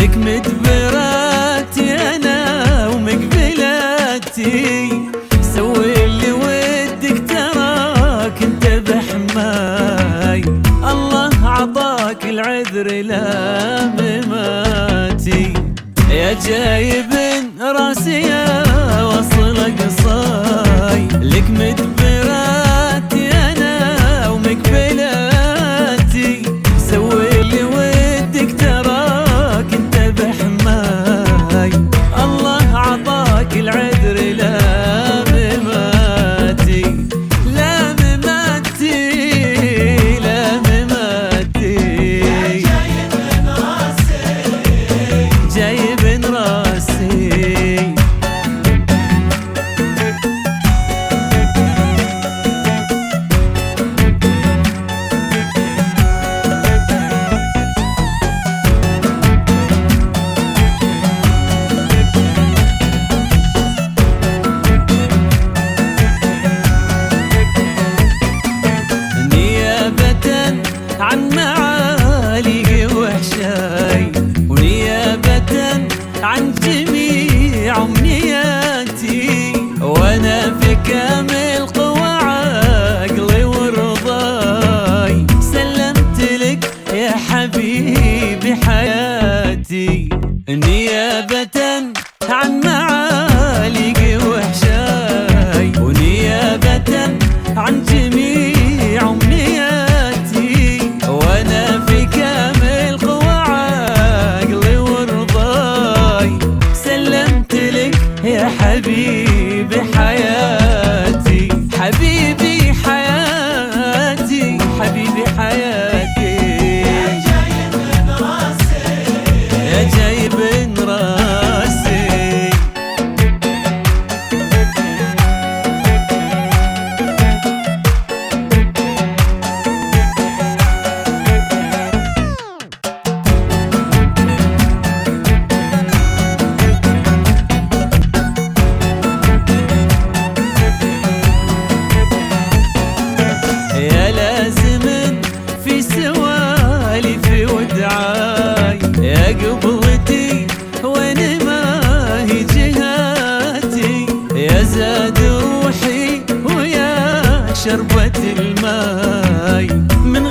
لك مدبراتي أنا ومقبلاتي. سوي اللي ودك تراك انت بحماي الله عطاك العذر لا مماتي. يا جايب راسي يا وصلك صاي لك مدبراتي அஞ்சு شربت الماي من